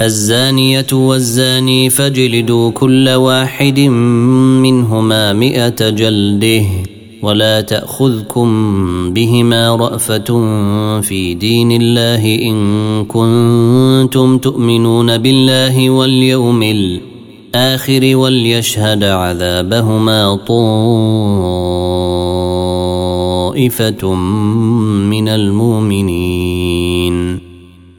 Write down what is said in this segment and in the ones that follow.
الزانية والزاني فاجلدوا كل واحد منهما مئة جلده ولا تأخذكم بهما رأفة في دين الله إن كنتم تؤمنون بالله واليوم الآخر وليشهد عذابهما طائفة من المؤمنين.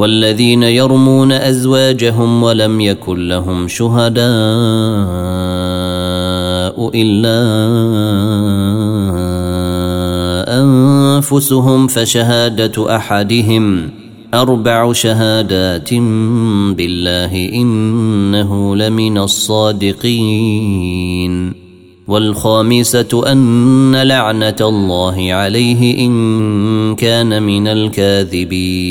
والذين يرمون أزواجهم ولم يكن لهم شهداء إلا أنفسهم فشهادة أحدهم أربع شهادات بالله إنه لمن الصادقين. والخامسة أن لعنة الله عليه إن كان من الكاذبين.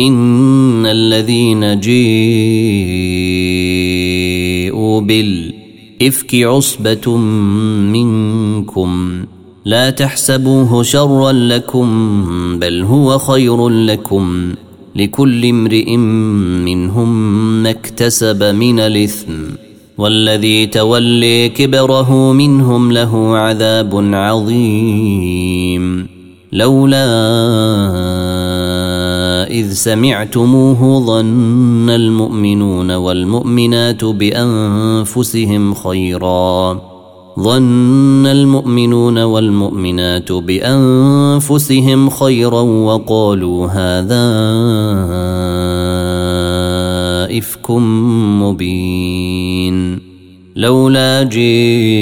ان الذين جيءوا بالافك عصبه منكم لا تحسبوه شرا لكم بل هو خير لكم لكل امرئ منهم ما اكتسب من الاثم والذي تولي كبره منهم له عذاب عظيم لولا إذ سمعتموه ظن المؤمنون والمؤمنات بأنفسهم خيرا. ظن المؤمنون والمؤمنات بأنفسهم خيرا وقالوا هذا إفك مبين. لولا جيءوا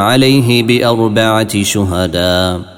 عليه بأربعة شهداء.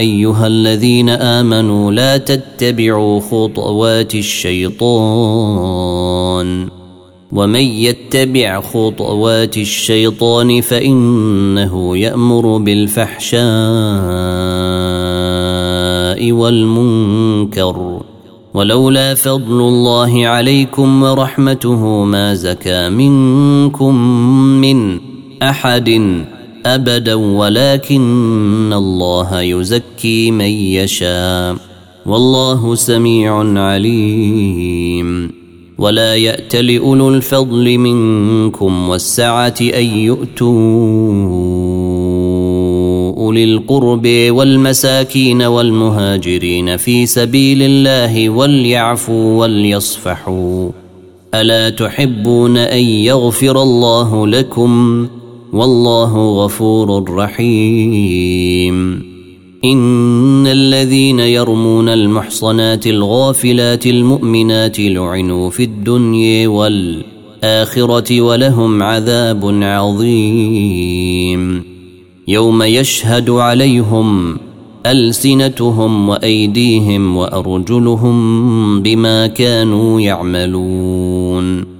أيها الذين آمنوا لا تتبعوا خطوات الشيطان ومن يتبع خطوات الشيطان فإنه يأمر بالفحشاء والمنكر ولولا فضل الله عليكم ورحمته ما زكى منكم من أحد أبدا ولكن الله يزكي من يشاء. والله سميع عليم. ولا يات لاولو الفضل منكم والسعة أن يؤتوا أولي القرب والمساكين والمهاجرين في سبيل الله وليعفوا وليصفحوا. ألا تحبون أن يغفر الله لكم؟ والله غفور رحيم. إن الذين يرمون المحصنات الغافلات المؤمنات لعنوا في الدنيا والآخرة ولهم عذاب عظيم. يوم يشهد عليهم ألسنتهم وأيديهم وأرجلهم بما كانوا يعملون.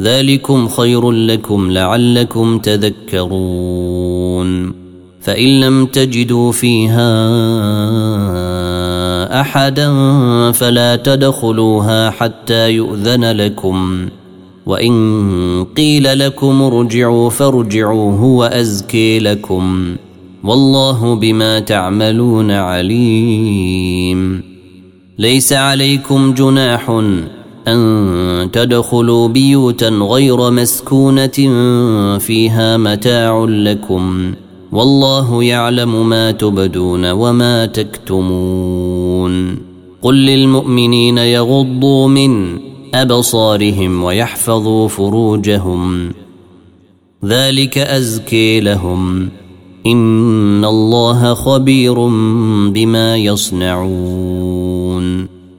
ذلكم خير لكم لعلكم تذكرون. فإن لم تجدوا فيها أحدا فلا تدخلوها حتى يؤذن لكم. وإن قيل لكم ارجعوا فارجعوا هو أزكي لكم. والله بما تعملون عليم. ليس عليكم جناح أن تدخلوا بيوتا غير مسكونة فيها متاع لكم والله يعلم ما تبدون وما تكتمون قل للمؤمنين يغضوا من أبصارهم ويحفظوا فروجهم ذلك أزكي لهم إن الله خبير بما يصنعون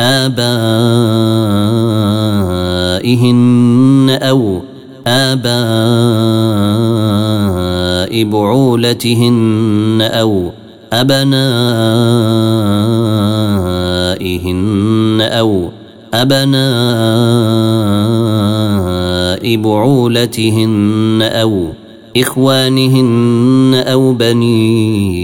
آبائهن أو آباء بعولتهن أو أبنائهن أو أبناء بعولتهن أو إخوانهن أو بني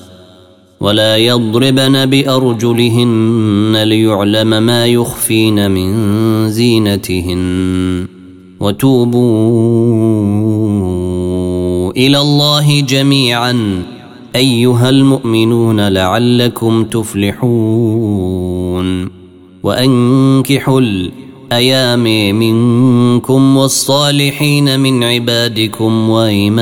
ولا يضربن بأرجلهن ليعلم ما يخفين من زينتهن. وتوبوا إلى الله جميعا. أيها المؤمنون لعلكم تفلحون. وأنكحوا الأيام منكم والصالحين من عبادكم وايمائكم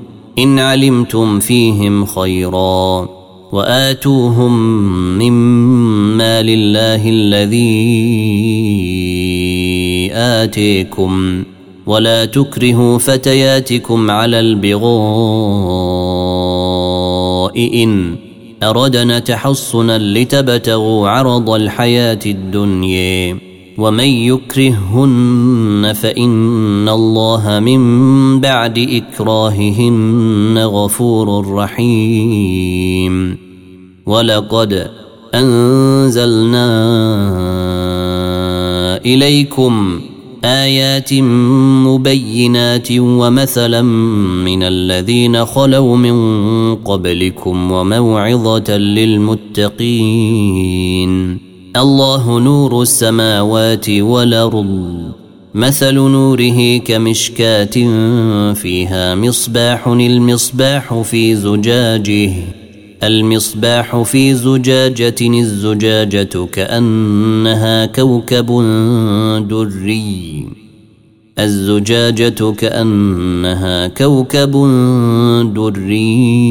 إن علمتم فيهم خيرا وآتوهم مما لله الذي آتيكم ولا تكرهوا فتياتكم على البغاء إن أردنا تحصنا لتبتغوا عرض الحياة الدنيا. ومن يكرههن فان الله من بعد اكراههن غفور رحيم. ولقد انزلنا اليكم ايات مبينات ومثلا من الذين خلوا من قبلكم وموعظه للمتقين. الله نور السماوات والأرض. مثل نوره كمشكاة فيها مصباح المصباح في زجاجه. المصباح في زجاجة الزجاجة كأنها كوكب دري. الزجاجة كأنها كوكب دري.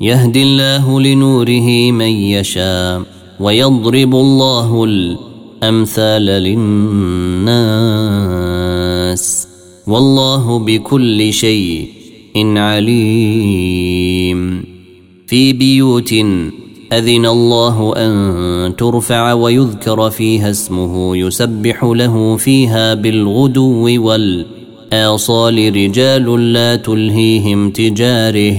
يهدي الله لنوره من يشاء ويضرب الله الأمثال للناس والله بكل شيء عليم. في بيوت أذن الله أن ترفع ويذكر فيها اسمه يسبح له فيها بالغدو والآصال رجال لا تلهيهم تجاره.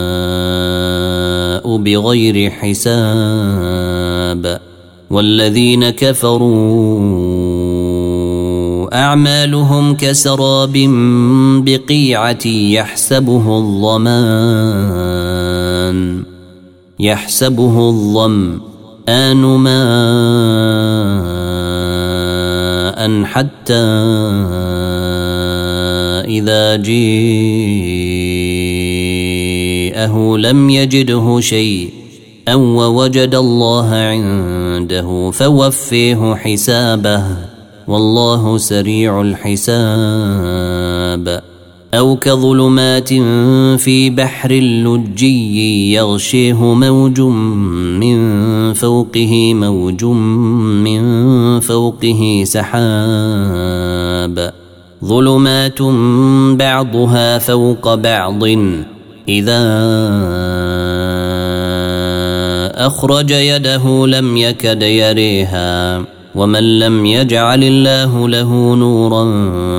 بغير حساب والذين كفروا أعمالهم كسراب بقيعة يحسبه الظمآن يحسبه الظمآن ماء حتى إذا جيءه لم يجده شيء أو ووجد الله عنده فوفيه حسابه والله سريع الحساب. أو كظلمات في بحر لجي يغشيه موج من فوقه موج من فوقه سحاب. ظلمات بعضها فوق بعض إذا أخرج يده لم يكد يريها ومن لم يجعل الله له نورا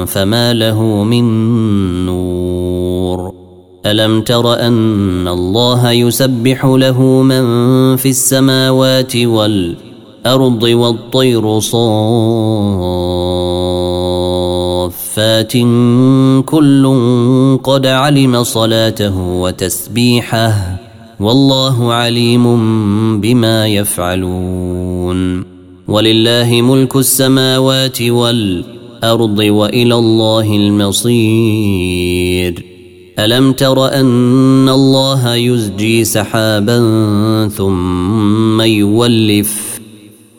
فما له من نور. ألم تر أن الله يسبح له من في السماوات والأرض والطير صافات كل قد علم صلاته وتسبيحه والله عليم بما يفعلون ولله ملك السماوات والارض والى الله المصير الم تر ان الله يزجي سحابا ثم يولف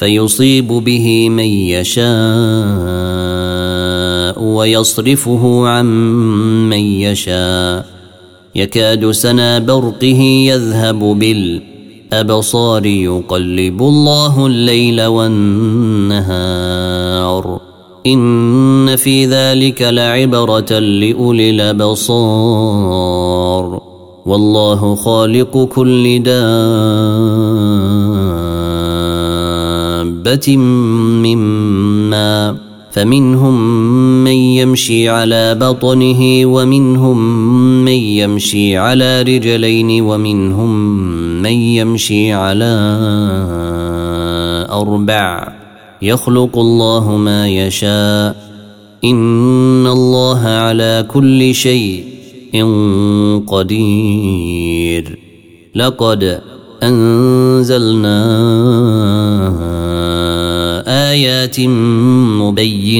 فيصيب به من يشاء ويصرفه عن من يشاء. يكاد سنا برقه يذهب بالأبصار يقلب الله الليل والنهار. إن في ذلك لعبرة لأولي الأبصار. والله خالق كل دابه مما فمنهم من يمشي على بطنه ومنهم من يمشي على رجلين ومنهم من يمشي على أربع يخلق الله ما يشاء ان الله على كل شيء قدير لقد انزلنا آيات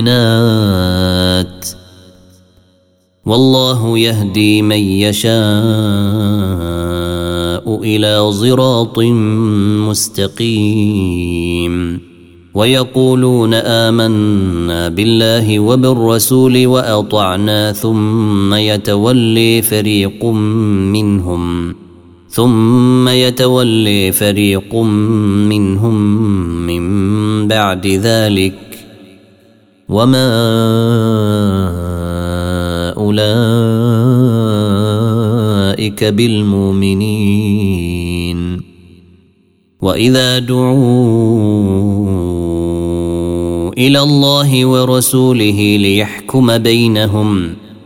مبينات والله يهدي من يشاء إلى صراط مستقيم ويقولون آمنا بالله وبالرسول وأطعنا ثم يتولي فريق منهم ثم يتولي فريق منهم من بعد ذلك وما أولئك بالمؤمنين. وإذا دعوا إلى الله ورسوله ليحكم بينهم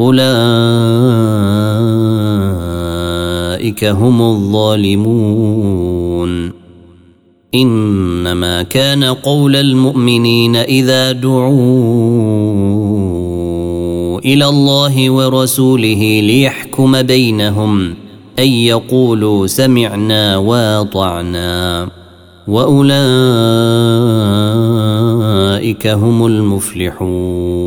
أولئك هم الظالمون. إنما كان قول المؤمنين إذا دعوا إلى الله ورسوله ليحكم بينهم أن يقولوا سمعنا واطعنا. وأولئك هم المفلحون.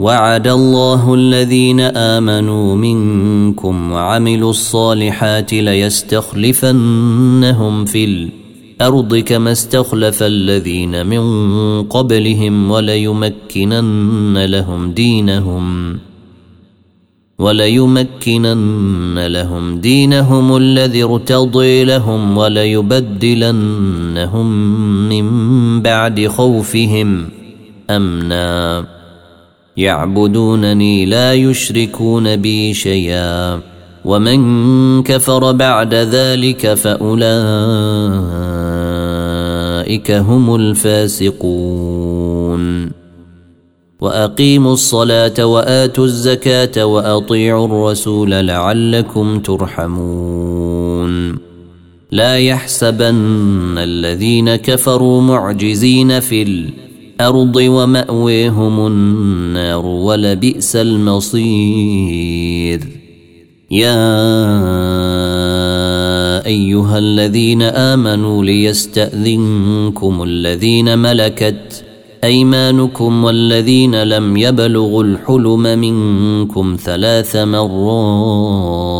وعد الله الذين آمنوا منكم وعملوا الصالحات ليستخلفنهم في الأرض كما استخلف الذين من قبلهم وليمكنن لهم دينهم وليمكنن لهم دينهم الذي ارتضي لهم وليبدلنهم من بعد خوفهم أمنا يعبدونني لا يشركون بي شيئا. ومن كفر بعد ذلك فأولئك هم الفاسقون. وأقيموا الصلاة وآتوا الزكاة وأطيعوا الرسول لعلكم ترحمون. لا يحسبن الذين كفروا معجزين في الأرض وماويهم النار ولبئس المصير. يا أيها الذين آمنوا ليستأذنكم الذين ملكت أيمانكم والذين لم يبلغوا الحلم منكم ثلاث مرات.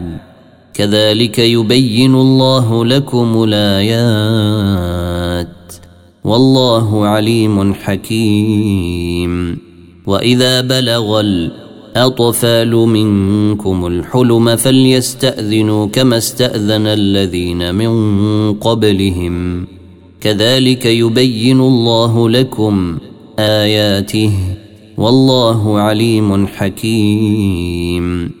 كذلك يبين الله لكم الآيات. والله عليم حكيم. وإذا بلغ الأطفال منكم الحلم فليستأذنوا كما استأذن الذين من قبلهم. كذلك يبين الله لكم آياته. والله عليم حكيم.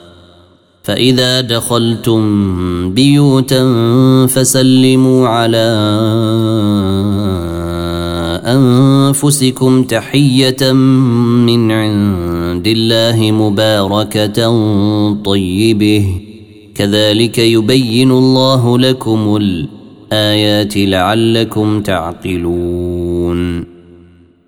فإذا دخلتم بيوتا فسلموا على أنفسكم تحية من عند الله مباركة طيبة. كذلك يبين الله لكم الآيات لعلكم تعقلون.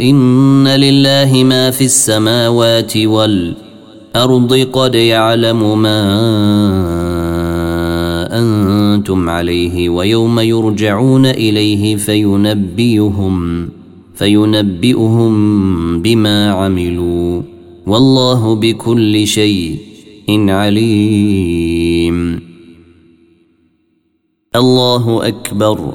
ان لله ما في السماوات والارض الأرض قد يعلم ما أنتم عليه ويوم يرجعون إليه فينبئهم فينبئهم بما عملوا والله بكل شيء عليم. الله أكبر.